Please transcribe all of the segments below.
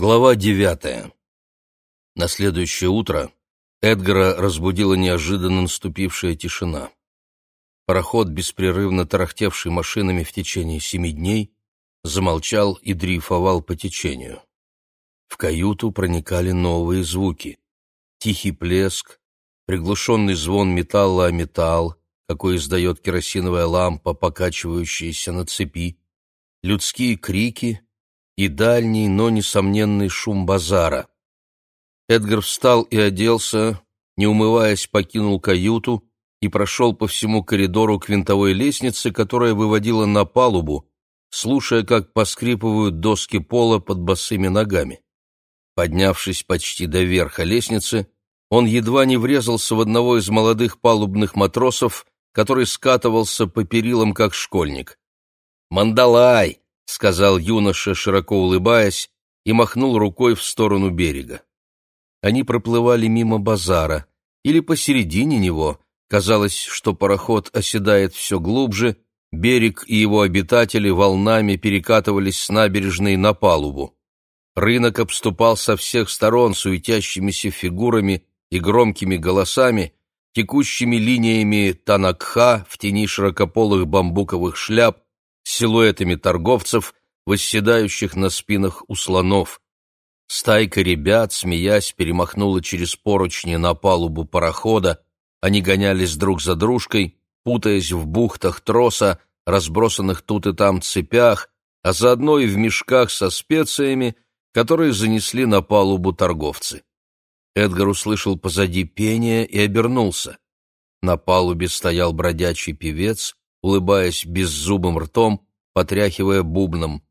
Глава девятая. На следующее утро Эдгара разбудила неожиданно наступившая тишина. Пароход, беспрерывно тарахтевший машинами в течение семи дней, замолчал и дрейфовал по течению. В каюту проникали новые звуки. Тихий плеск, приглушенный звон металла о металл, какой издает керосиновая лампа, покачивающаяся на цепи, людские крики — и дальний, но несомненный шум базара. Эдгар встал и оделся, не умываясь, покинул каюту и прошел по всему коридору к винтовой лестнице, которая выводила на палубу, слушая, как поскрипывают доски пола под босыми ногами. Поднявшись почти до верха лестницы, он едва не врезался в одного из молодых палубных матросов, который скатывался по перилам, как школьник. «Мандалай!» — сказал юноша, широко улыбаясь, и махнул рукой в сторону берега. Они проплывали мимо базара, или посередине него. Казалось, что пароход оседает все глубже, берег и его обитатели волнами перекатывались с набережной на палубу. Рынок обступал со всех сторон суетящимися фигурами и громкими голосами, текущими линиями танакха в тени широкополых бамбуковых шляп, силуэтами торговцев, восседающих на спинах у слонов. Стайка ребят, смеясь, перемахнула через поручни на палубу парохода, они гонялись друг за дружкой, путаясь в бухтах троса, разбросанных тут и там цепях, а заодно и в мешках со специями, которые занесли на палубу торговцы. Эдгар услышал позади пение и обернулся. На палубе стоял бродячий певец, улыбаясь беззубым ртом, потряхивая бубном.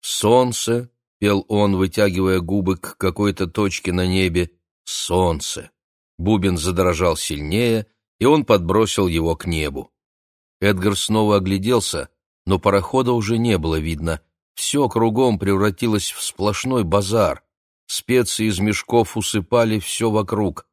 «Солнце!» — пел он, вытягивая губы к какой-то точке на небе. «Солнце!» Бубен задрожал сильнее, и он подбросил его к небу. Эдгар снова огляделся, но парохода уже не было видно. Все кругом превратилось в сплошной базар. Специи из мешков усыпали все вокруг.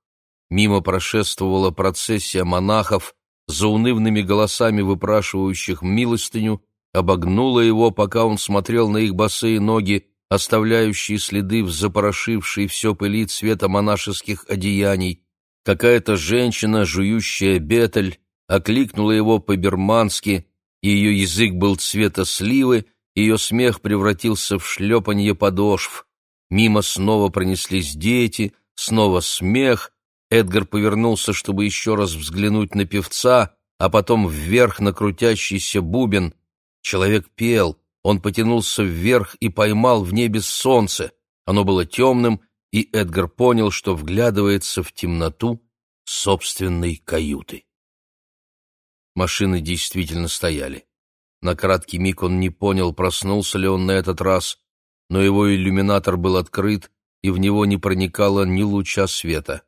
Мимо прошествовала процессия монахов, за унывными голосами выпрашивающих милостыню, обогнула его, пока он смотрел на их босые ноги, оставляющие следы в запорошившей все пыли цвета монашеских одеяний. Какая-то женщина, жующая бетель, окликнула его по-бермански, ее язык был цвета сливы, ее смех превратился в шлепанье подошв. Мимо снова пронеслись дети, снова смех, Эдгар повернулся, чтобы еще раз взглянуть на певца, а потом вверх на крутящийся бубен. Человек пел, он потянулся вверх и поймал в небе солнце. Оно было темным, и Эдгар понял, что вглядывается в темноту собственной каюты. Машины действительно стояли. На краткий миг он не понял, проснулся ли он на этот раз, но его иллюминатор был открыт, и в него не проникало ни луча света.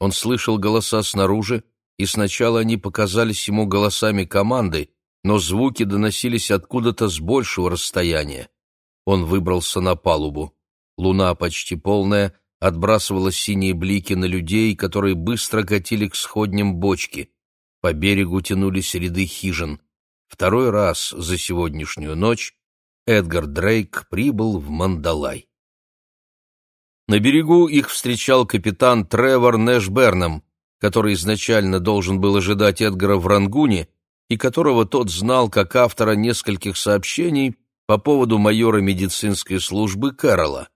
Он слышал голоса снаружи, и сначала они показались ему голосами команды, но звуки доносились откуда-то с большего расстояния. Он выбрался на палубу. Луна, почти полная, отбрасывала синие блики на людей, которые быстро катили к сходням бочки. По берегу тянулись ряды хижин. Второй раз за сегодняшнюю ночь Эдгар Дрейк прибыл в Мандалай. На берегу их встречал капитан Тревор Нэшберном, который изначально должен был ожидать Эдгара в Рангуне и которого тот знал как автора нескольких сообщений по поводу майора медицинской службы Кэрола.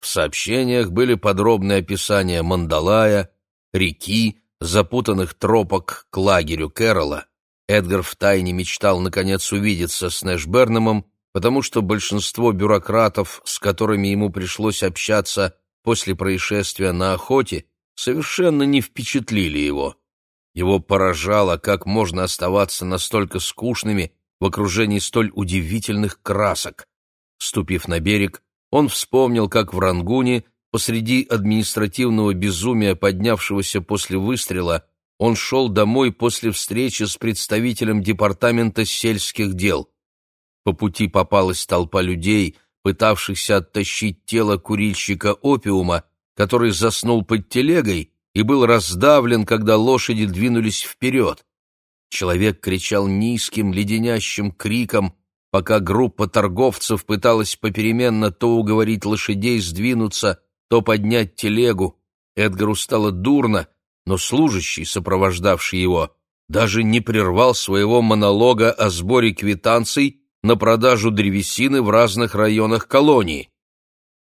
В сообщениях были подробные описания Мандалая, реки, запутанных тропок к лагерю Кэрола. Эдгар втайне мечтал наконец увидеться с Нэшберномом, потому что большинство бюрократов, с которыми ему пришлось общаться после происшествия на охоте, совершенно не впечатлили его. Его поражало, как можно оставаться настолько скучными в окружении столь удивительных красок. Ступив на берег, он вспомнил, как в Рангуне, посреди административного безумия, поднявшегося после выстрела, он шел домой после встречи с представителем департамента сельских дел. По пути попалась толпа людей, пытавшихся оттащить тело курильщика опиума, который заснул под телегой и был раздавлен, когда лошади двинулись вперед. Человек кричал низким, леденящим криком, пока группа торговцев пыталась попеременно то уговорить лошадей сдвинуться, то поднять телегу. Эдгару стало дурно, но служащий, сопровождавший его, даже не прервал своего монолога о сборе квитанций на продажу древесины в разных районах колонии.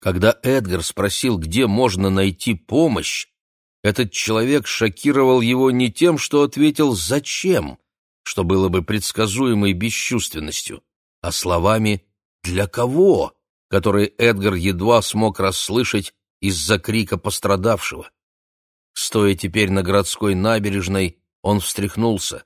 Когда Эдгар спросил, где можно найти помощь, этот человек шокировал его не тем, что ответил «зачем», что было бы предсказуемой бесчувственностью, а словами «для кого», которые Эдгар едва смог расслышать из-за крика пострадавшего. Стоя теперь на городской набережной, он встряхнулся.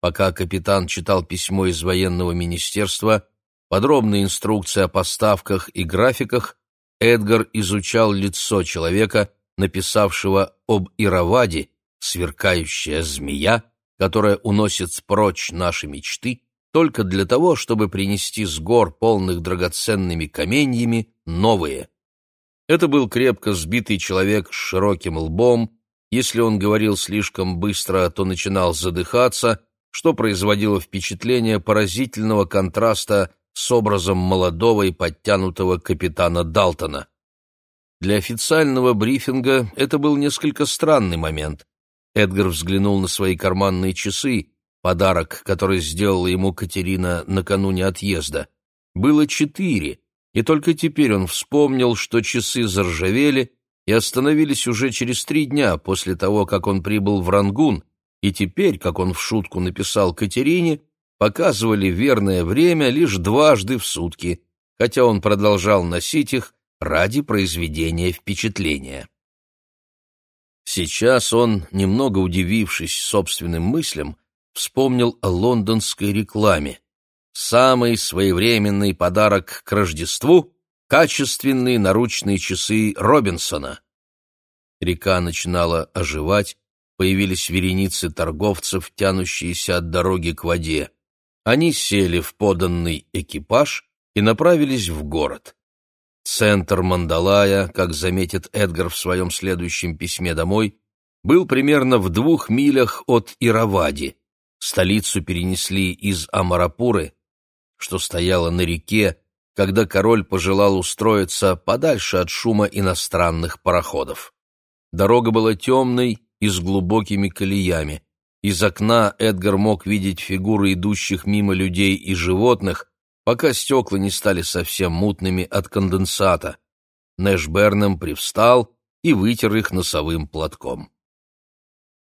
Пока капитан читал письмо из военного министерства, подробные инструкции о поставках и графиках, Эдгар изучал лицо человека, написавшего об Ираваде, сверкающая змея, которая уносит прочь наши мечты, только для того, чтобы принести с гор, полных драгоценными каменьями, новые. Это был крепко сбитый человек с широким лбом, если он говорил слишком быстро, то начинал задыхаться, что производило впечатление поразительного контраста с образом молодого и подтянутого капитана Далтона. Для официального брифинга это был несколько странный момент. Эдгар взглянул на свои карманные часы, подарок, который сделала ему Катерина накануне отъезда. Было четыре, и только теперь он вспомнил, что часы заржавели и остановились уже через три дня после того, как он прибыл в Рангун, и теперь, как он в шутку написал Катерине, показывали верное время лишь дважды в сутки, хотя он продолжал носить их ради произведения впечатления. Сейчас он, немного удивившись собственным мыслям, вспомнил о лондонской рекламе. Самый своевременный подарок к Рождеству качественные наручные часы Робинсона. Река начинала оживать, появились вереницы торговцев, тянущиеся от дороги к воде. Они сели в поданный экипаж и направились в город. Центр Мандалая, как заметит Эдгар в своем следующем письме домой, был примерно в двух милях от Иравади. Столицу перенесли из Амарапуры, что стояла на реке, когда король пожелал устроиться подальше от шума иностранных пароходов. Дорога была темной и с глубокими колеями. Из окна Эдгар мог видеть фигуры идущих мимо людей и животных, пока стекла не стали совсем мутными от конденсата. Нэш Бернем привстал и вытер их носовым платком.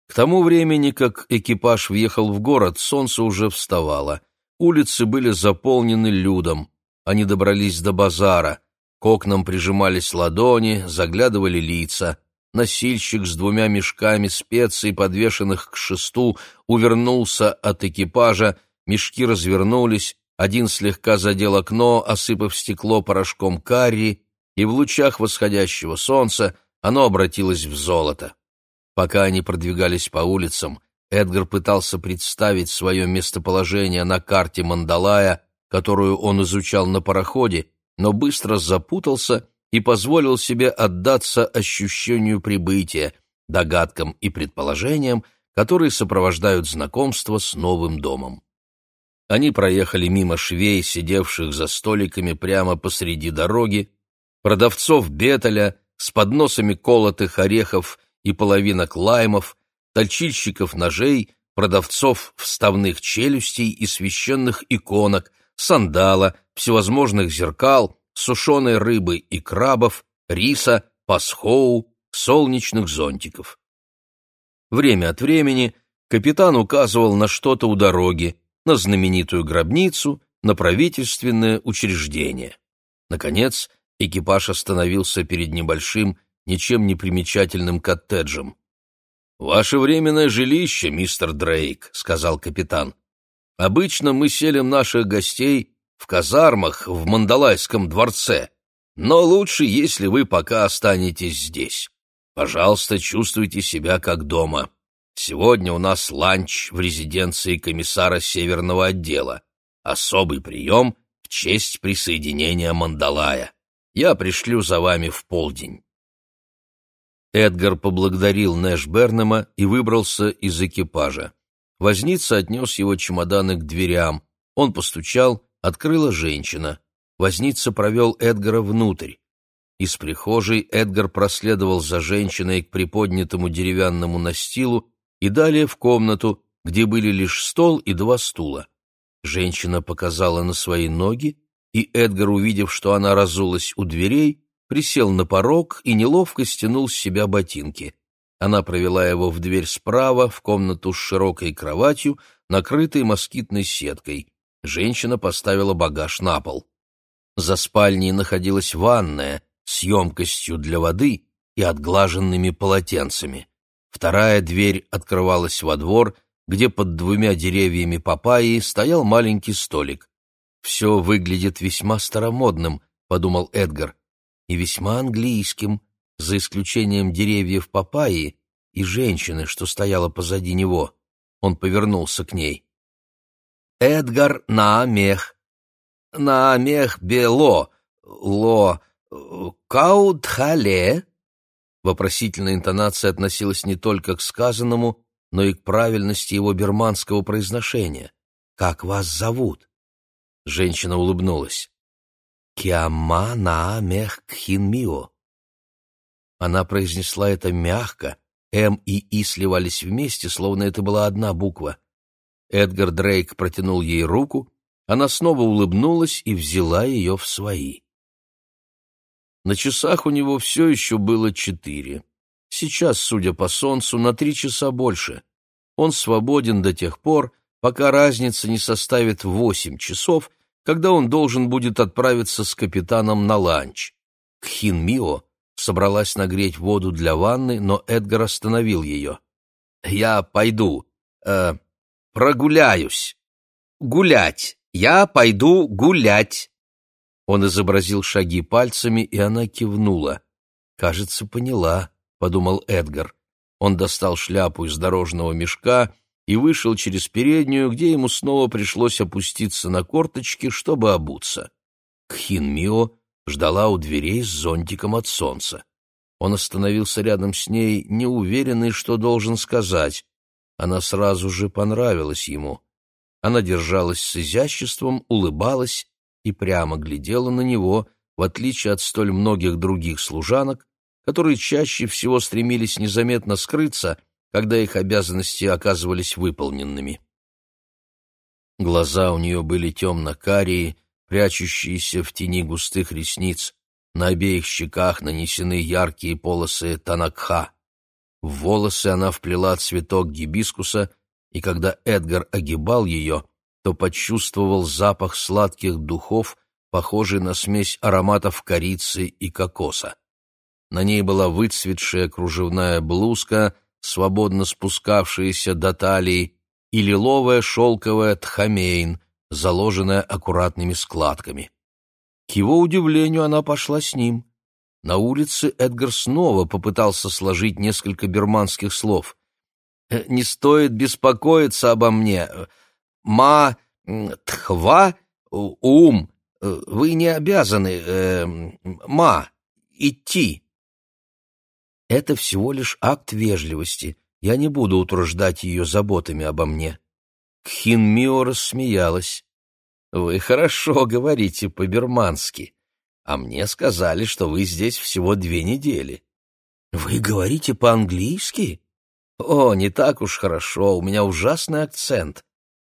К тому времени, как экипаж въехал в город, солнце уже вставало. Улицы были заполнены людом. Они добрались до базара. К окнам прижимались ладони, заглядывали лица. Носильщик с двумя мешками специй, подвешенных к шесту, увернулся от экипажа, мешки развернулись, один слегка задел окно, осыпав стекло порошком карри, и в лучах восходящего солнца оно обратилось в золото. Пока они продвигались по улицам, Эдгар пытался представить свое местоположение на карте Мандалая, которую он изучал на пароходе, но быстро запутался и позволил себе отдаться ощущению прибытия, догадкам и предположениям, которые сопровождают знакомство с новым домом. Они проехали мимо швей, сидевших за столиками прямо посреди дороги, продавцов бетеля с подносами колотых орехов и половинок лаймов, точильщиков ножей, продавцов вставных челюстей и священных иконок – сандала, всевозможных зеркал, сушеной рыбы и крабов, риса, пасхоу, солнечных зонтиков. Время от времени капитан указывал на что-то у дороги, на знаменитую гробницу, на правительственное учреждение. Наконец, экипаж остановился перед небольшим, ничем не примечательным коттеджем. «Ваше временное жилище, мистер Дрейк», — сказал капитан. Обычно мы селим наших гостей в казармах в Мандалайском дворце, но лучше, если вы пока останетесь здесь. Пожалуйста, чувствуйте себя как дома. Сегодня у нас ланч в резиденции комиссара Северного отдела. Особый прием в честь присоединения Мандалая. Я пришлю за вами в полдень. Эдгар поблагодарил Нэш Бернема и выбрался из экипажа. Возница отнес его чемоданы к дверям. Он постучал, Открыла женщина. Возница провел Эдгара внутрь. Из прихожей Эдгар проследовал за женщиной к приподнятому деревянному настилу и далее в комнату, где были лишь стол и два стула. Женщина показала на свои ноги, и Эдгар, увидев, что она разулась у дверей, присел на порог и неловко стянул с себя ботинки. Она провела его в дверь справа, в комнату с широкой кроватью, накрытой москитной сеткой. Женщина поставила багаж на пол. За спальней находилась ванная с емкостью для воды и отглаженными полотенцами. Вторая дверь открывалась во двор, где под двумя деревьями папайи стоял маленький столик. «Все выглядит весьма старомодным», — подумал Эдгар, — «и весьма английским, за исключением деревьев папайи и женщины, что стояла позади него». Он повернулся к ней. «Эдгар Наамех. Наамех Бело. Ло. Каудхале». Вопросительная интонация относилась не только к сказанному, но и к правильности его берманского произношения. «Как вас зовут?» Женщина улыбнулась. «Киама на мех кхинмио». Она произнесла это мягко, М и И сливались вместе, словно это была одна буква. Эдгар Дрейк протянул ей руку, она снова улыбнулась и взяла ее в свои. На часах у него все еще было четыре. Сейчас, судя по солнцу, на три часа больше. Он свободен до тех пор, пока разница не составит восемь часов, когда он должен будет отправиться с капитаном на ланч. Кхин Мио собралась нагреть воду для ванны, но Эдгар остановил ее. «Я пойду. Э, прогуляюсь. Гулять. Я пойду гулять». Он изобразил шаги пальцами, и она кивнула. «Кажется, поняла», — подумал Эдгар. Он достал шляпу из дорожного мешка и вышел через переднюю, где ему снова пришлось опуститься на корточки, чтобы обуться. Кхин Мио ждала у дверей с зонтиком от солнца. Он остановился рядом с ней, неуверенный, что должен сказать. Она сразу же понравилась ему. Она держалась с изяществом, улыбалась и прямо глядела на него, в отличие от столь многих других служанок, которые чаще всего стремились незаметно скрыться, когда их обязанности оказывались выполненными. Глаза у нее были темно-карие, прячущиеся в тени густых ресниц, на обеих щеках нанесены яркие полосы танакха. В волосы она вплела цветок гибискуса, и когда Эдгар огибал ее, то почувствовал запах сладких духов, похожий на смесь ароматов корицы и кокоса. На ней была выцветшая кружевная блузка, свободно спускавшаяся до талии, и лиловая шелковая тхамейн, заложенная аккуратными складками. К его удивлению, она пошла с ним. На улице Эдгар снова попытался сложить несколько берманских слов. «Э, «Не стоит беспокоиться обо мне. Ма, тхва, ум. Э, вы не обязаны, э, ма, идти». «Это всего лишь акт вежливости. Я не буду утруждать ее заботами обо мне». Кхинмио рассмеялась. «Вы хорошо говорите по-бермански, а мне сказали, что вы здесь всего две недели». «Вы говорите по-английски?» «О, не так уж хорошо, у меня ужасный акцент.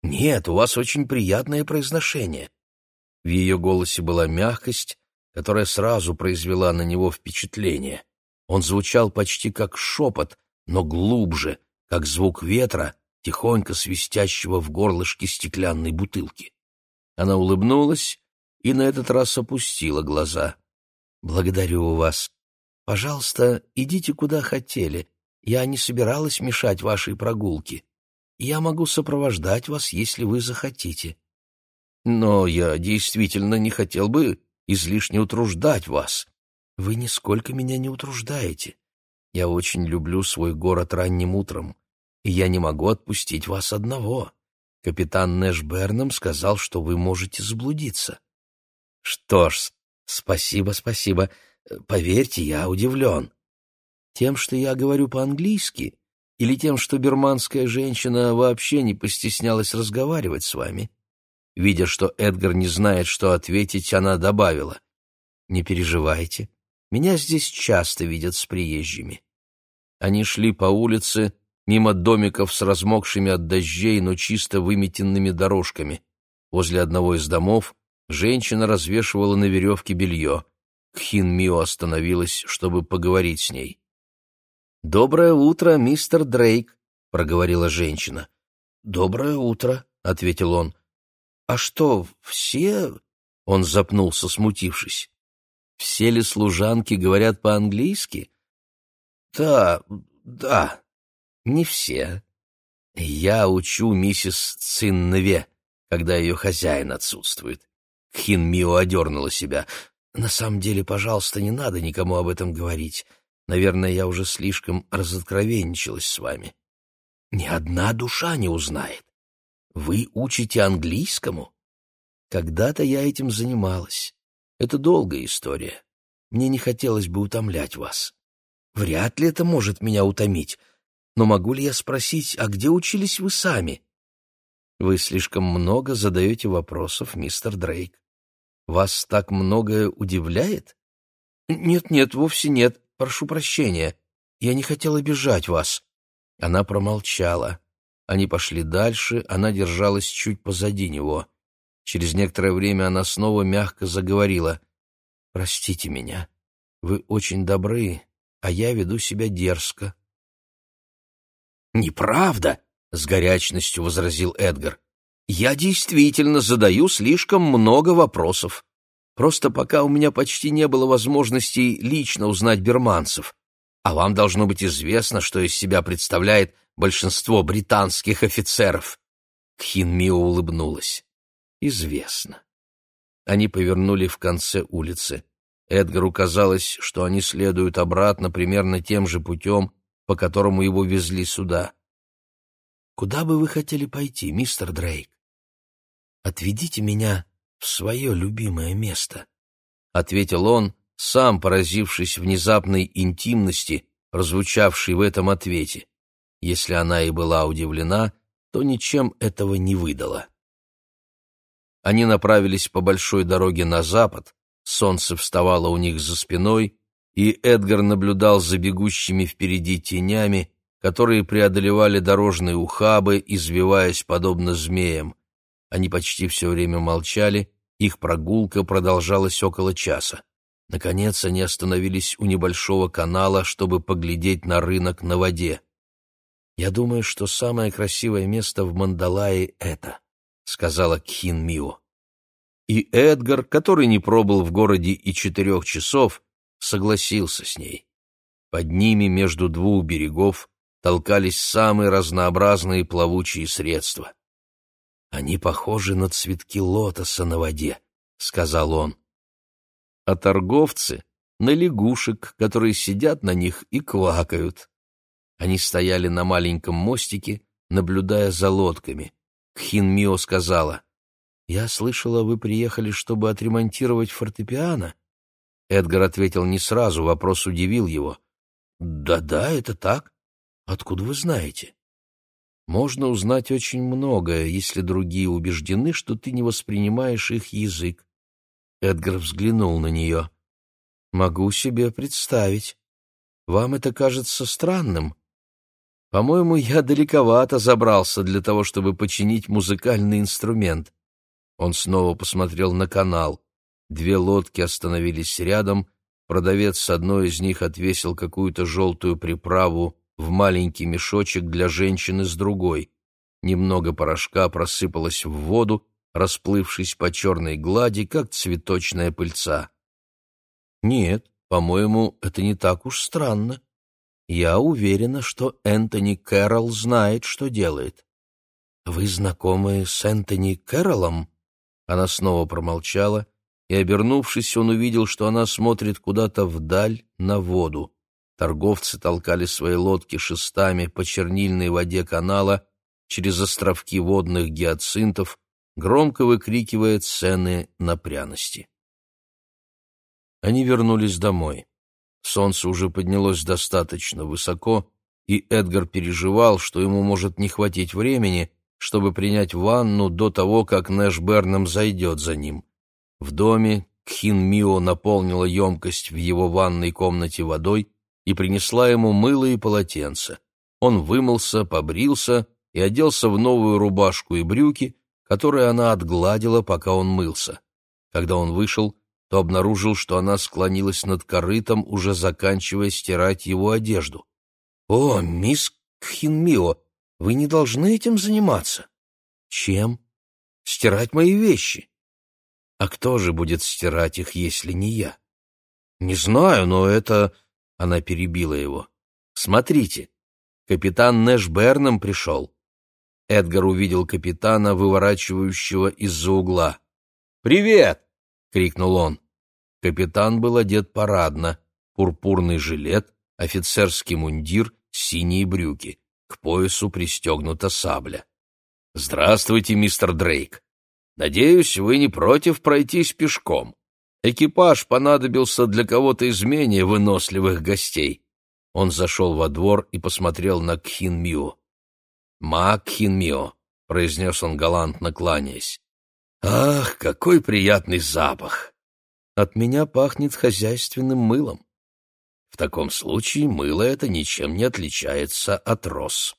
Нет, у вас очень приятное произношение». В ее голосе была мягкость, которая сразу произвела на него впечатление. Он звучал почти как шепот, но глубже, как звук ветра, тихонько свистящего в горлышке стеклянной бутылки. Она улыбнулась и на этот раз опустила глаза. «Благодарю вас. Пожалуйста, идите куда хотели. Я не собиралась мешать вашей прогулке. Я могу сопровождать вас, если вы захотите. Но я действительно не хотел бы излишне утруждать вас. Вы нисколько меня не утруждаете. Я очень люблю свой город ранним утром, и я не могу отпустить вас одного. Капитан Нэш Бернам сказал, что вы можете заблудиться. Что ж, спасибо, спасибо. Поверьте, я удивлен. Тем, что я говорю по-английски, или тем, что берманская женщина вообще не постеснялась разговаривать с вами? Видя, что Эдгар не знает, что ответить, она добавила. «Не переживайте, меня здесь часто видят с приезжими». Они шли по улице, мимо домиков с размокшими от дождей, но чисто выметенными дорожками. Возле одного из домов женщина развешивала на веревке белье. Кхин Мио остановилась, чтобы поговорить с ней. «Доброе утро, мистер Дрейк», — проговорила женщина. «Доброе утро», — ответил он. «А что, все...» — он запнулся, смутившись. «Все ли служанки говорят по-английски?» «Да, да, не все. Я учу миссис Циннве, когда ее хозяин отсутствует». Хин Мио одернула себя. «На самом деле, пожалуйста, не надо никому об этом говорить. Наверное, я уже слишком разоткровенничалась с вами. Ни одна душа не узнает. Вы учите английскому? Когда-то я этим занималась. Это долгая история. Мне не хотелось бы утомлять вас. Вряд ли это может меня утомить. Но могу ли я спросить, а где учились вы сами? Вы слишком много задаете вопросов, мистер Дрейк. Вас так многое удивляет? Нет-нет, вовсе нет. Прошу прощения. Я не хотел обижать вас». Она промолчала. Они пошли дальше, она держалась чуть позади него. Через некоторое время она снова мягко заговорила. «Простите меня. Вы очень добры, а я веду себя дерзко». «Неправда!» — с горячностью возразил Эдгар. «Я действительно задаю слишком много вопросов. Просто пока у меня почти не было возможности лично узнать берманцев. А вам должно быть известно, что из себя представляет большинство британских офицеров. Кхин Мио улыбнулась. Известно. Они повернули в конце улицы. Эдгару казалось, что они следуют обратно примерно тем же путем, по которому его везли сюда. «Куда бы вы хотели пойти, мистер Дрейк? Отведите меня в свое любимое место», — ответил он, сам поразившись внезапной интимности, прозвучавшей в этом ответе. Если она и была удивлена, то ничем этого не выдала. Они направились по большой дороге на запад, солнце вставало у них за спиной, и Эдгар наблюдал за бегущими впереди тенями, которые преодолевали дорожные ухабы, извиваясь подобно змеям. Они почти все время молчали, их прогулка продолжалась около часа. Наконец они остановились у небольшого канала, чтобы поглядеть на рынок на воде. «Я думаю, что самое красивое место в Мандалае — это», — сказала Кхин Мио. И Эдгар, который не пробыл в городе и четырех часов, согласился с ней. Под ними между двух берегов толкались самые разнообразные плавучие средства. «Они похожи на цветки лотоса на воде», — сказал он. А торговцы — на лягушек, которые сидят на них и квакают. Они стояли на маленьком мостике, наблюдая за лодками. Кхин Мио сказала, «Я слышала, вы приехали, чтобы отремонтировать фортепиано?» Эдгар ответил не сразу, вопрос удивил его. «Да-да, это так. Откуда вы знаете?» Можно узнать очень многое, если другие убеждены, что ты не воспринимаешь их язык. Эдгар взглянул на нее. Могу себе представить. Вам это кажется странным? По-моему, я далековато забрался для того, чтобы починить музыкальный инструмент. Он снова посмотрел на канал. Две лодки остановились рядом, продавец с одной из них отвесил какую-то желтую приправу в маленький мешочек для женщины с другой. Немного порошка просыпалось в воду, расплывшись по черной глади, как цветочная пыльца. Нет, по-моему, это не так уж странно. Я уверена, что Энтони Кэрролл знает, что делает. Вы знакомы с Энтони Кэрроллом? Она снова промолчала, и, обернувшись, он увидел, что она смотрит куда-то вдаль на воду. Торговцы толкали свои лодки шестами по чернильной воде канала через островки водных гиацинтов, громко выкрикивая цены на пряности. Они вернулись домой. Солнце уже поднялось достаточно высоко, и Эдгар переживал, что ему может не хватить времени, чтобы принять ванну до того, как Нэш Бернам зайдет за ним. В доме Кхин Мио наполнила емкость в его ванной комнате водой и принесла ему мыло и полотенце. Он вымылся, побрился и оделся в новую рубашку и брюки, которые она отгладила, пока он мылся. Когда он вышел, то обнаружил, что она склонилась над корытом, уже заканчивая стирать его одежду. «О, мисс Кхинмио, вы не должны этим заниматься». «Чем?» «Стирать мои вещи». «А кто же будет стирать их, если не я?» «Не знаю, но это...» — она перебила его. «Смотрите, капитан Нэш Берном пришел». Эдгар увидел капитана, выворачивающего из-за угла. «Привет!» — крикнул он. Капитан был одет парадно, пурпурный жилет, офицерский мундир, синие брюки. К поясу пристегнута сабля. «Здравствуйте, мистер Дрейк. Надеюсь, вы не против пройтись пешком. Экипаж понадобился для кого-то из менее выносливых гостей». Он зашел во двор и посмотрел на Кхин Мио. «Ма Кхин Мио», — произнес он галантно кланяясь. «Ах, какой приятный запах! От меня пахнет хозяйственным мылом. В таком случае мыло это ничем не отличается от роз».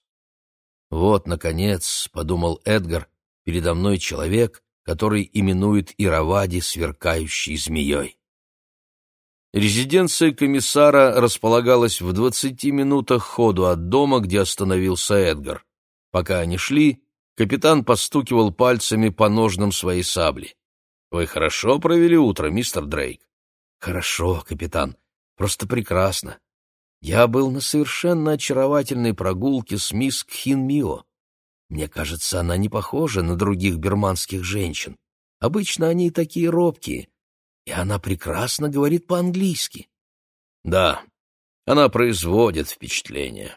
«Вот, наконец», — подумал Эдгар, — «передо мной человек, который именует Иравади сверкающей змеей». Резиденция комиссара располагалась в двадцати минутах ходу от дома, где остановился Эдгар. Пока они шли, Капитан постукивал пальцами по ножнам своей сабли. «Вы хорошо провели утро, мистер Дрейк?» «Хорошо, капитан. Просто прекрасно. Я был на совершенно очаровательной прогулке с мисс Кхин Мио. Мне кажется, она не похожа на других берманских женщин. Обычно они такие робкие. И она прекрасно говорит по-английски». «Да, она производит впечатление.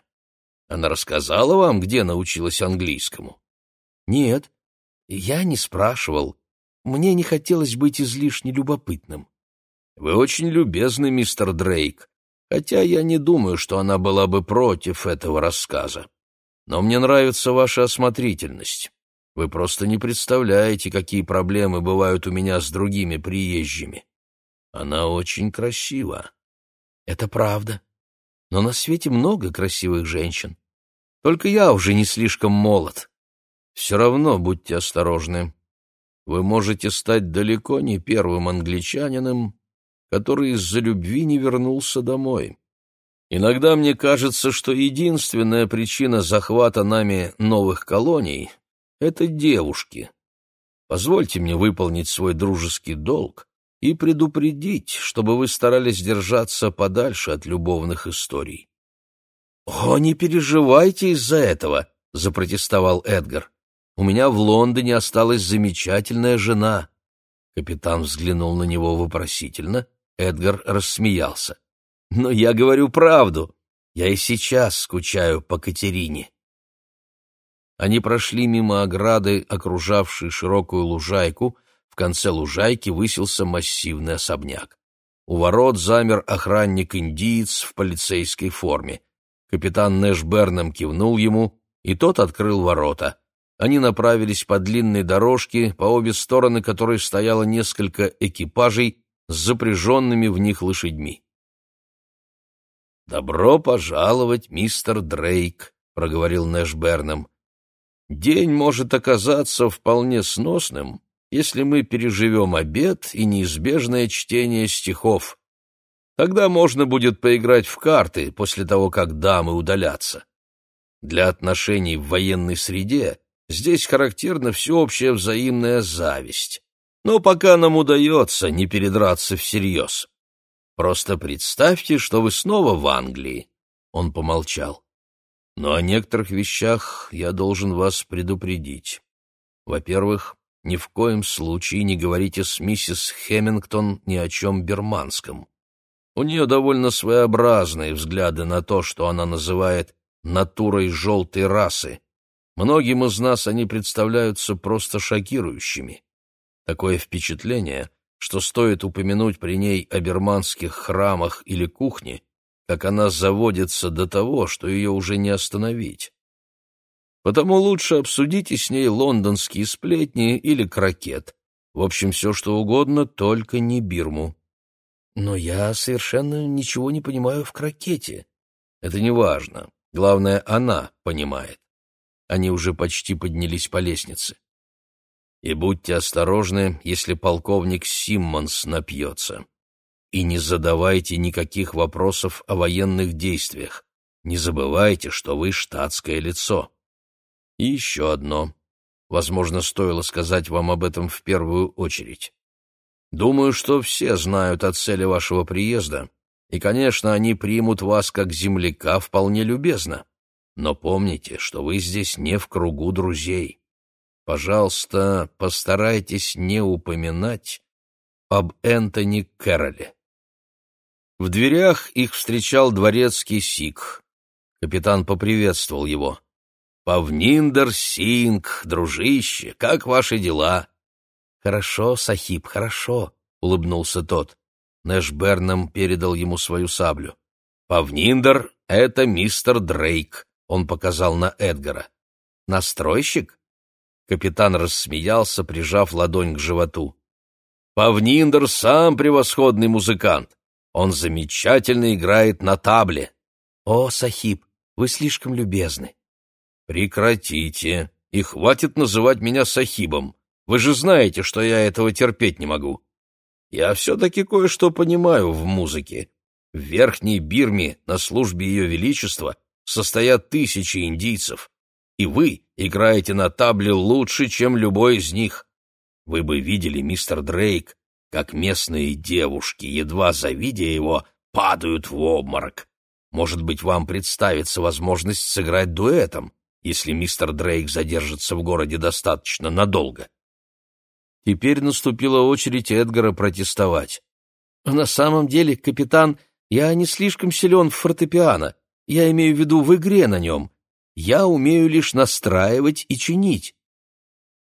Она рассказала вам, где научилась английскому?» Нет, я не спрашивал. Мне не хотелось быть излишне любопытным. Вы очень любезны, мистер Дрейк, хотя я не думаю, что она была бы против этого рассказа. Но мне нравится ваша осмотрительность. Вы просто не представляете, какие проблемы бывают у меня с другими приезжими. Она очень красива. Это правда. Но на свете много красивых женщин. Только я уже не слишком молод. Все равно будьте осторожны. Вы можете стать далеко не первым англичанином, который из-за любви не вернулся домой. Иногда мне кажется, что единственная причина захвата нами новых колоний — это девушки. Позвольте мне выполнить свой дружеский долг и предупредить, чтобы вы старались держаться подальше от любовных историй. — О, не переживайте из-за этого, — запротестовал Эдгар. У меня в Лондоне осталась замечательная жена». Капитан взглянул на него вопросительно. Эдгар рассмеялся. «Но я говорю правду. Я и сейчас скучаю по Катерине». Они прошли мимо ограды, окружавшей широкую лужайку. В конце лужайки высился массивный особняк. У ворот замер охранник-индиец в полицейской форме. Капитан Нэш Бернам кивнул ему, и тот открыл ворота они направились по длинной дорожке, по обе стороны которой стояло несколько экипажей с запряженными в них лошадьми. «Добро пожаловать, мистер Дрейк», — проговорил Нэш Бернем. «День может оказаться вполне сносным, если мы переживем обед и неизбежное чтение стихов. Тогда можно будет поиграть в карты после того, как дамы удалятся. Для отношений в военной среде Здесь характерна всеобщая взаимная зависть. Но пока нам удается не передраться всерьез. Просто представьте, что вы снова в Англии. Он помолчал. Но о некоторых вещах я должен вас предупредить. Во-первых, ни в коем случае не говорите с миссис Хемингтон ни о чем берманском. У нее довольно своеобразные взгляды на то, что она называет «натурой желтой расы», Многим из нас они представляются просто шокирующими. Такое впечатление, что стоит упомянуть при ней о берманских храмах или кухне, как она заводится до того, что ее уже не остановить. Потому лучше обсудите с ней лондонские сплетни или крокет. В общем, все что угодно, только не Бирму. Но я совершенно ничего не понимаю в крокете. Это не важно. Главное, она понимает. Они уже почти поднялись по лестнице. И будьте осторожны, если полковник Симмонс напьется. И не задавайте никаких вопросов о военных действиях. Не забывайте, что вы штатское лицо. И еще одно. Возможно, стоило сказать вам об этом в первую очередь. Думаю, что все знают о цели вашего приезда, и, конечно, они примут вас как земляка вполне любезно. Но помните, что вы здесь не в кругу друзей. Пожалуйста, постарайтесь не упоминать об Энтони Кэрроле. В дверях их встречал дворецкий Сик. Капитан поприветствовал его. «Павниндер Синг, дружище, как ваши дела?» «Хорошо, Сахиб, хорошо», — улыбнулся тот. Нэш Бернам передал ему свою саблю. «Павниндер — это мистер Дрейк», — он показал на Эдгара. «Настройщик?» Капитан рассмеялся, прижав ладонь к животу. «Павниндер сам превосходный музыкант. Он замечательно играет на табле». «О, Сахиб, вы слишком любезны». «Прекратите, и хватит называть меня Сахибом. Вы же знаете, что я этого терпеть не могу. Я все-таки кое-что понимаю в музыке. В Верхней Бирме на службе Ее Величества состоят тысячи индийцев, и вы играете на табле лучше, чем любой из них. Вы бы видели, мистер Дрейк, как местные девушки, едва завидя его, падают в обморок. Может быть, вам представится возможность сыграть дуэтом если мистер Дрейк задержится в городе достаточно надолго. Теперь наступила очередь Эдгара протестовать. «На самом деле, капитан, я не слишком силен в фортепиано. Я имею в виду в игре на нем. Я умею лишь настраивать и чинить».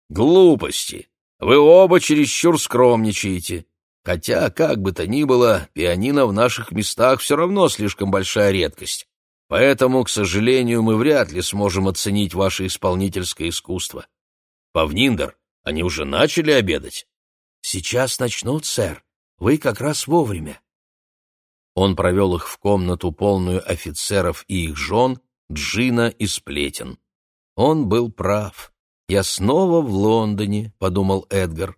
«Глупости! Вы оба чересчур скромничаете. Хотя, как бы то ни было, пианино в наших местах все равно слишком большая редкость. Поэтому, к сожалению, мы вряд ли сможем оценить ваше исполнительское искусство. Павниндер, они уже начали обедать? Сейчас начнут, сэр. Вы как раз вовремя. Он провел их в комнату, полную офицеров и их жен, джина и сплетен. Он был прав. «Я снова в Лондоне», — подумал Эдгар.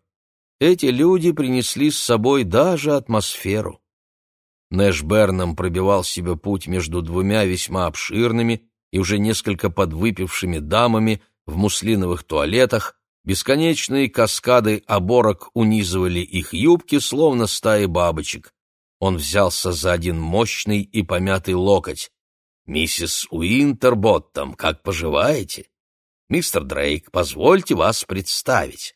«Эти люди принесли с собой даже атмосферу». Нэш Бернам пробивал себе путь между двумя весьма обширными и уже несколько подвыпившими дамами в муслиновых туалетах, бесконечные каскады оборок унизывали их юбки, словно стаи бабочек. Он взялся за один мощный и помятый локоть. «Миссис Уинтерботтом, как поживаете? Мистер Дрейк, позвольте вас представить».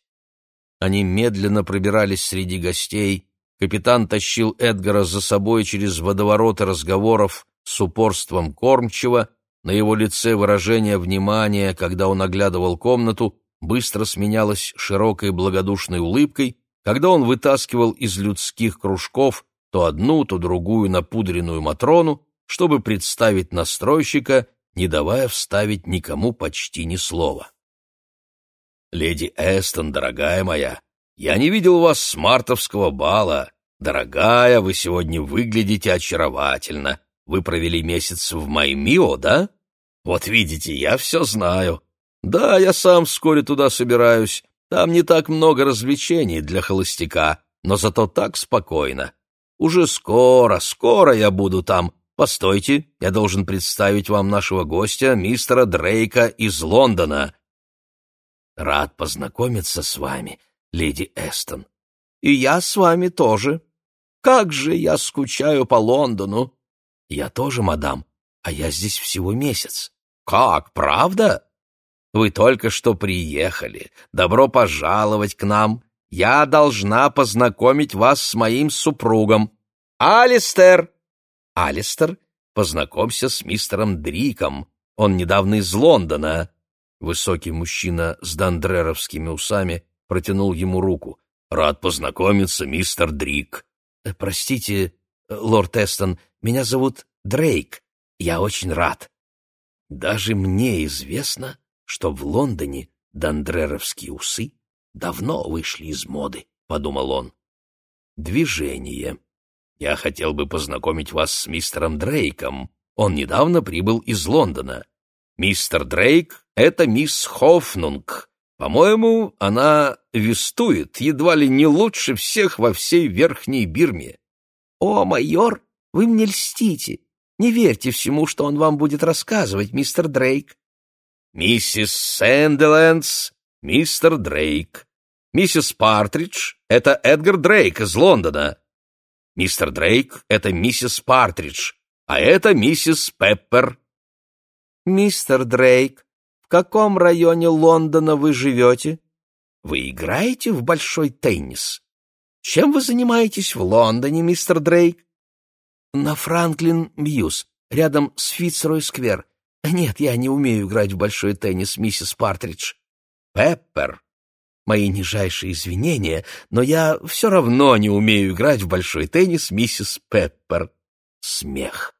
Они медленно пробирались среди гостей, Капитан тащил Эдгара за собой через водовороты разговоров с упорством кормчего, на его лице выражение внимания, когда он оглядывал комнату, быстро сменялось широкой благодушной улыбкой, когда он вытаскивал из людских кружков то одну, то другую напудренную Матрону, чтобы представить настройщика, не давая вставить никому почти ни слова. «Леди Эстон, дорогая моя, я не видел вас с мартовского бала. Дорогая, вы сегодня выглядите очаровательно. Вы провели месяц в Маймио, да? Вот видите, я все знаю. Да, я сам вскоре туда собираюсь. Там не так много развлечений для холостяка, но зато так спокойно. Уже скоро, скоро я буду там. Постойте, я должен представить вам нашего гостя, мистера Дрейка из Лондона. Рад познакомиться с вами, леди Эстон. И я с вами тоже. Как же я скучаю по Лондону. Я тоже, мадам, а я здесь всего месяц. Как, правда? Вы только что приехали. Добро пожаловать к нам. Я должна познакомить вас с моим супругом. Алистер! Алистер, познакомься с мистером Дриком. Он недавно из Лондона. Высокий мужчина с дандреровскими усами протянул ему руку. «Рад познакомиться, мистер Дрик». Э, «Простите, э, лорд Эстон, меня зовут Дрейк. Я очень рад». «Даже мне известно, что в Лондоне дандреровские усы давно вышли из моды, — подумал он. Движение. Я хотел бы познакомить вас с мистером Дрейком. Он недавно прибыл из Лондона. Мистер Дрейк — это мисс Хофнунг. По-моему, она вестует едва ли не лучше всех во всей Верхней Бирме. О, майор, вы мне льстите. Не верьте всему, что он вам будет рассказывать, мистер Дрейк. Миссис Сэндерлендс, мистер Дрейк. Миссис Партридж — это Эдгар Дрейк из Лондона. Мистер Дрейк — это миссис Партридж, а это миссис Пеппер. Мистер Дрейк, в каком районе Лондона вы живете? Вы играете в большой теннис? Чем вы занимаетесь в Лондоне, мистер Дрейк? На Франклин Мьюз, рядом с Фицрой-сквер. Нет, я не умею играть в большой теннис, миссис Партридж. Пеппер, Мои нижайшие извинения, но я все равно не умею играть в большой теннис, миссис Пеппер. Смех.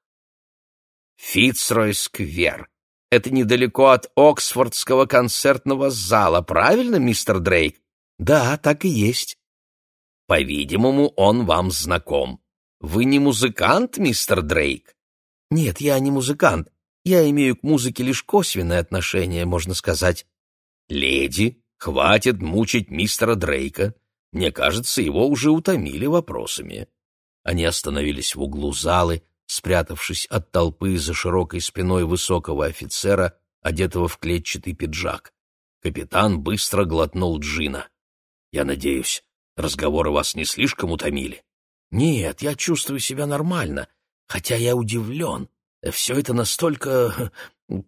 Фицрой-сквер. Это недалеко от Оксфордского концертного зала, правильно, мистер Дрейк? Да, так и есть. По-видимому, он вам знаком. Вы не музыкант, мистер Дрейк? Нет, я не музыкант. Я имею к музыке лишь косвенное отношение, можно сказать. Леди, Хватит мучить мистера Дрейка. Мне кажется, его уже утомили вопросами. Они остановились в углу залы, спрятавшись от толпы за широкой спиной высокого офицера, одетого в клетчатый пиджак. Капитан быстро глотнул джина. «Я надеюсь, разговоры вас не слишком утомили?» «Нет, я чувствую себя нормально, хотя я удивлен. Все это настолько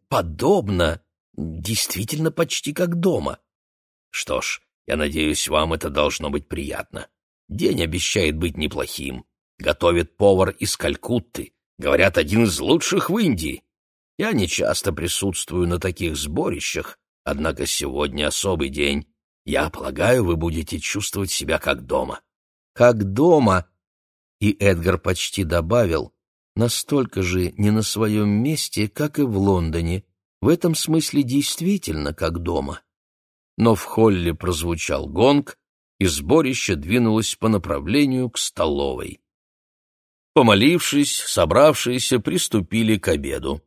подобно, действительно почти как дома. Что ж, я надеюсь, вам это должно быть приятно. День обещает быть неплохим. Готовит повар из Калькутты. Говорят, один из лучших в Индии. Я не часто присутствую на таких сборищах, однако сегодня особый день. Я полагаю, вы будете чувствовать себя как дома. Как дома. И Эдгар почти добавил, настолько же не на своем месте, как и в Лондоне. В этом смысле действительно как дома но в холле прозвучал гонг, и сборище двинулось по направлению к столовой. Помолившись, собравшиеся приступили к обеду.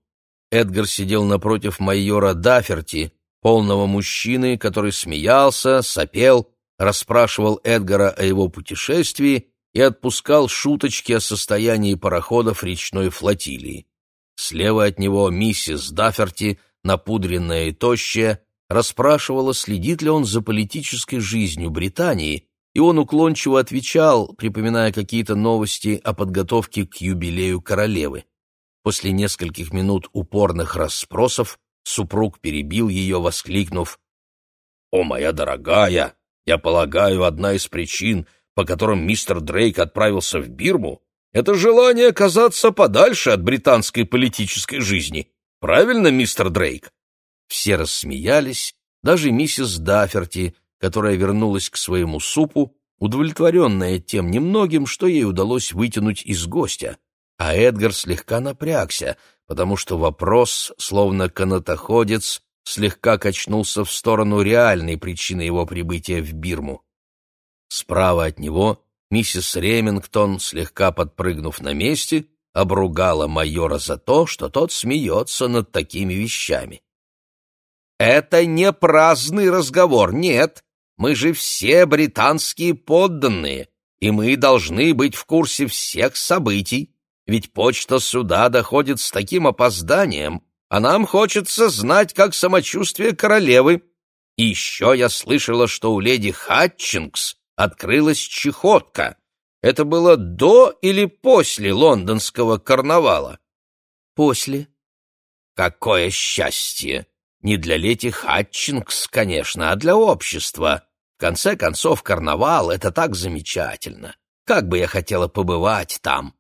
Эдгар сидел напротив майора Даферти, полного мужчины, который смеялся, сопел, расспрашивал Эдгара о его путешествии и отпускал шуточки о состоянии пароходов речной флотилии. Слева от него миссис Даферти, напудренная и тощая, расспрашивала, следит ли он за политической жизнью Британии, и он уклончиво отвечал, припоминая какие-то новости о подготовке к юбилею королевы. После нескольких минут упорных расспросов супруг перебил ее, воскликнув «О, моя дорогая, я полагаю, одна из причин, по которым мистер Дрейк отправился в Бирму, это желание оказаться подальше от британской политической жизни. Правильно, мистер Дрейк?» Все рассмеялись, даже миссис Даферти, которая вернулась к своему супу, удовлетворенная тем немногим, что ей удалось вытянуть из гостя. А Эдгар слегка напрягся, потому что вопрос, словно канатоходец, слегка качнулся в сторону реальной причины его прибытия в Бирму. Справа от него миссис Ремингтон, слегка подпрыгнув на месте, обругала майора за то, что тот смеется над такими вещами. Это не праздный разговор, нет. Мы же все британские подданные, и мы должны быть в курсе всех событий, ведь почта сюда доходит с таким опозданием, а нам хочется знать, как самочувствие королевы. И еще я слышала, что у леди Хатчингс открылась чехотка. Это было до или после лондонского карнавала? После. Какое счастье! Не для лети Хатчингс, конечно, а для общества. В конце концов, карнавал — это так замечательно. Как бы я хотела побывать там.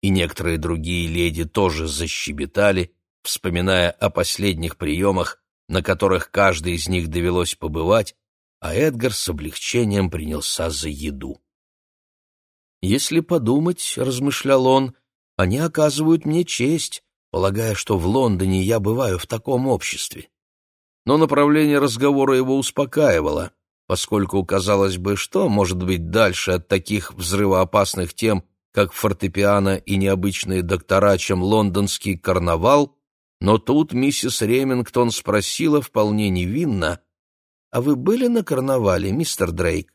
И некоторые другие леди тоже защебетали, вспоминая о последних приемах, на которых каждый из них довелось побывать, а Эдгар с облегчением принялся за еду. «Если подумать, — размышлял он, — они оказывают мне честь, полагая, что в Лондоне я бываю в таком обществе. но направление разговора его успокаивало, поскольку, казалось бы, что может быть дальше от таких взрывоопасных тем, как фортепиано и необычные доктора, чем лондонский карнавал, но тут миссис Ремингтон спросила вполне невинно, «А вы были на карнавале, мистер Дрейк?»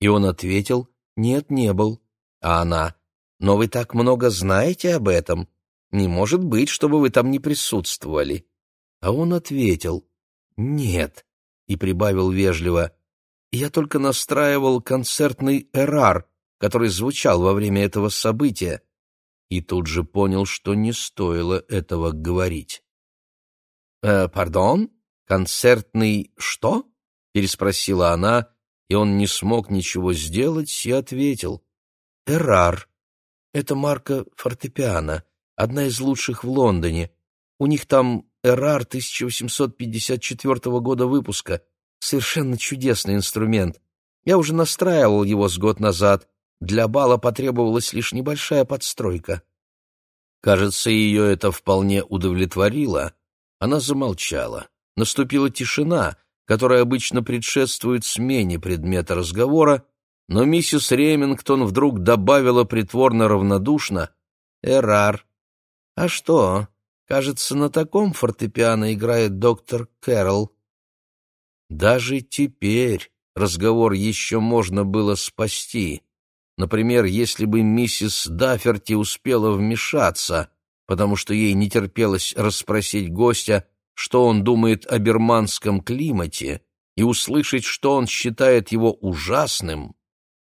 И он ответил, «Нет, не был». А она, «Но вы так много знаете об этом. Не может быть, чтобы вы там не присутствовали». А он ответил, «Нет», и прибавил вежливо, «Я только настраивал концертный эрар, который звучал во время этого события, и тут же понял, что не стоило этого говорить. «Э, «Пардон? Концертный что?» — переспросила она, и он не смог ничего сделать и ответил. «Эрар. Это марка фортепиано, одна из лучших в Лондоне. У них там Эрар 1854 года выпуска. Совершенно чудесный инструмент. Я уже настраивал его с год назад, для бала потребовалась лишь небольшая подстройка. Кажется, ее это вполне удовлетворило. Она замолчала. Наступила тишина, которая обычно предшествует смене предмета разговора, но миссис Ремингтон вдруг добавила притворно равнодушно «Эрар». «А что? Кажется, на таком фортепиано играет доктор Кэрролл». Даже теперь разговор еще можно было спасти. Например, если бы миссис Дафферти успела вмешаться, потому что ей не терпелось расспросить гостя, что он думает о берманском климате, и услышать, что он считает его ужасным,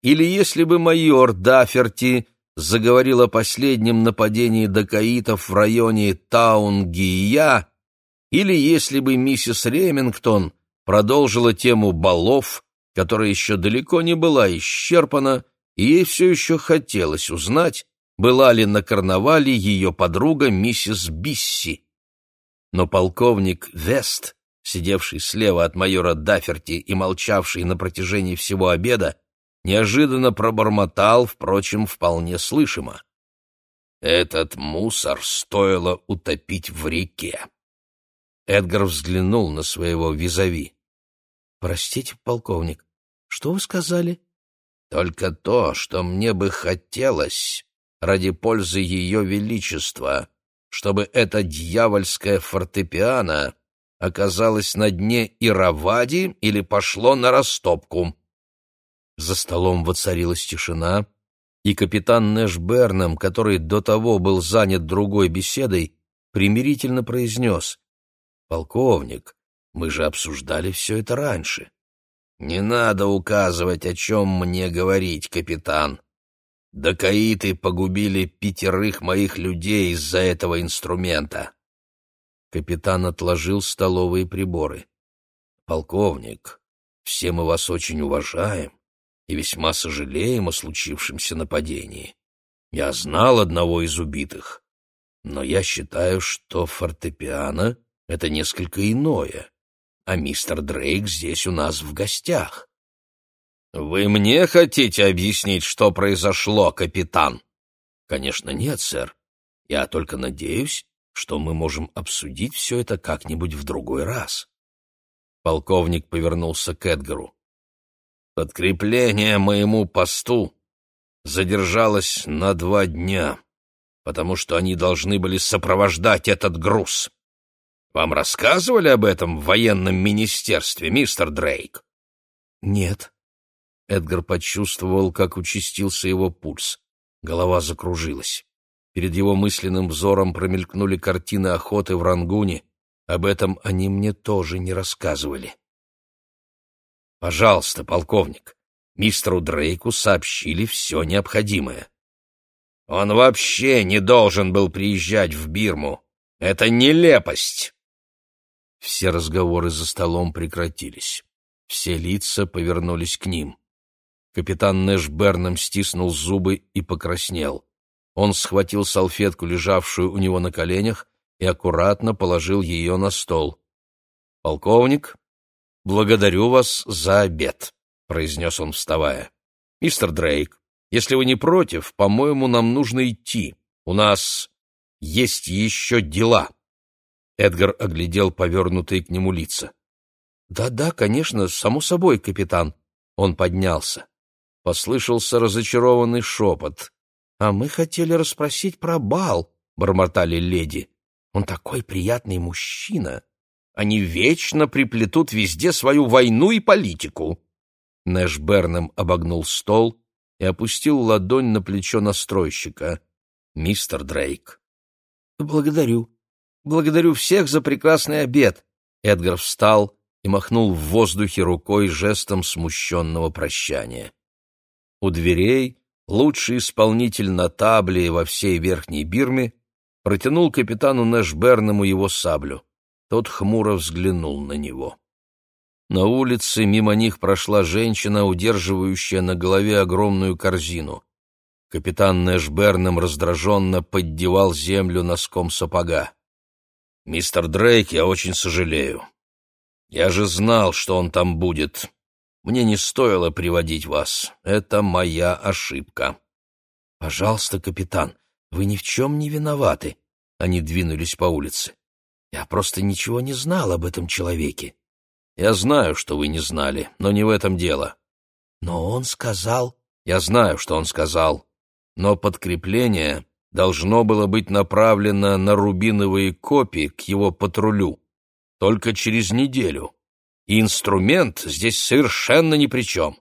или если бы майор Дафферти заговорил о последнем нападении дакаитов в районе Таунгия, или если бы миссис Ремингтон продолжила тему балов, которая еще далеко не была исчерпана, и ей все еще хотелось узнать, была ли на карнавале ее подруга миссис Бисси. Но полковник Вест, сидевший слева от майора Даферти и молчавший на протяжении всего обеда, неожиданно пробормотал, впрочем, вполне слышимо. «Этот мусор стоило утопить в реке». Эдгар взглянул на своего визави. «Простите, полковник, что вы сказали?» Только то, что мне бы хотелось ради пользы ее величества, чтобы эта дьявольская фортепиано оказалось на дне Иравади или пошло на растопку. За столом воцарилась тишина, и капитан Нэш Бернам, который до того был занят другой беседой, примирительно произнес «Полковник, мы же обсуждали все это раньше». «Не надо указывать, о чем мне говорить, капитан. Дакаиты погубили пятерых моих людей из-за этого инструмента». Капитан отложил столовые приборы. «Полковник, все мы вас очень уважаем и весьма сожалеем о случившемся нападении. Я знал одного из убитых, но я считаю, что фортепиано — это несколько иное а мистер Дрейк здесь у нас в гостях. Вы мне хотите объяснить, что произошло, капитан? Конечно, нет, сэр. Я только надеюсь, что мы можем обсудить все это как-нибудь в другой раз. Полковник повернулся к Эдгару. Подкрепление моему посту задержалось на два дня, потому что они должны были сопровождать этот груз. Вам рассказывали об этом в военном министерстве, мистер Дрейк? Нет. Эдгар почувствовал, как участился его пульс. Голова закружилась. Перед его мысленным взором промелькнули картины охоты в Рангуне. Об этом они мне тоже не рассказывали. Пожалуйста, полковник, мистеру Дрейку сообщили все необходимое. Он вообще не должен был приезжать в Бирму. Это нелепость. Все разговоры за столом прекратились. Все лица повернулись к ним. Капитан Нэш Берном стиснул зубы и покраснел. Он схватил салфетку, лежавшую у него на коленях, и аккуратно положил ее на стол. «Полковник, благодарю вас за обед», — произнес он, вставая. «Мистер Дрейк, если вы не против, по-моему, нам нужно идти. У нас есть еще дела». Эдгар оглядел повернутые к нему лица. Да-да, конечно, само собой, капитан. Он поднялся. Послышался разочарованный шепот. «А мы хотели расспросить про бал», — бормотали леди. «Он такой приятный мужчина. Они вечно приплетут везде свою войну и политику». Нэш Бернем обогнул стол и опустил ладонь на плечо настройщика. «Мистер Дрейк». «Благодарю. Благодарю всех за прекрасный обед». Эдгар встал и махнул в воздухе рукой жестом смущенного прощания. У дверей лучший исполнитель на табле во всей Верхней Бирме протянул капитану Нэшберному его саблю. Тот хмуро взглянул на него. На улице мимо них прошла женщина, удерживающая на голове огромную корзину. Капитан Нэшберном раздраженно поддевал землю носком сапога. «Мистер Дрейк, я очень сожалею. Я же знал, что он там будет. Мне не стоило приводить вас. Это моя ошибка. Пожалуйста, капитан, вы ни в чем не виноваты. Они двинулись по улице. Я просто ничего не знал об этом человеке. Я знаю, что вы не знали, но не в этом дело. Но он сказал... Я знаю, что он сказал. Но подкрепление должно было быть направлено на рубиновые копии к его патрулю только через неделю. И инструмент здесь совершенно ни при чем.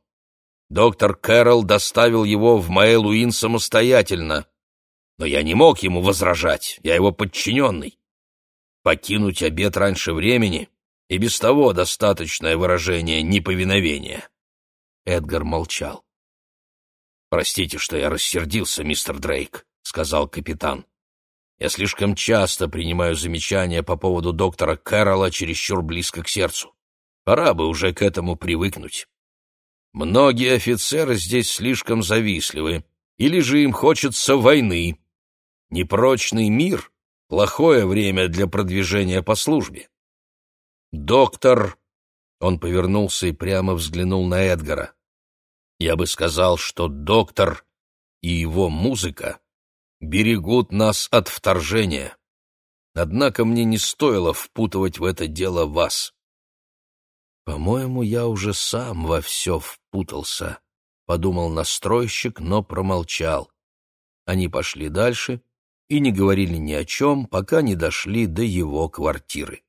Доктор Кэрролл доставил его в Маэлуин самостоятельно. Но я не мог ему возражать, я его подчиненный. Покинуть обед раньше времени и без того достаточное выражение неповиновения. Эдгар молчал. «Простите, что я рассердился, мистер Дрейк», — сказал капитан. Я слишком часто принимаю замечания по поводу доктора Кэрролла чересчур близко к сердцу. Пора бы уже к этому привыкнуть. Многие офицеры здесь слишком завистливы, или же им хочется войны. Непрочный мир — плохое время для продвижения по службе. Доктор... Он повернулся и прямо взглянул на Эдгара. Я бы сказал, что доктор и его музыка берегут нас от вторжения. Однако мне не стоило впутывать в это дело вас. По-моему, я уже сам во все впутался, — подумал настройщик, но промолчал. Они пошли дальше и не говорили ни о чем, пока не дошли до его квартиры.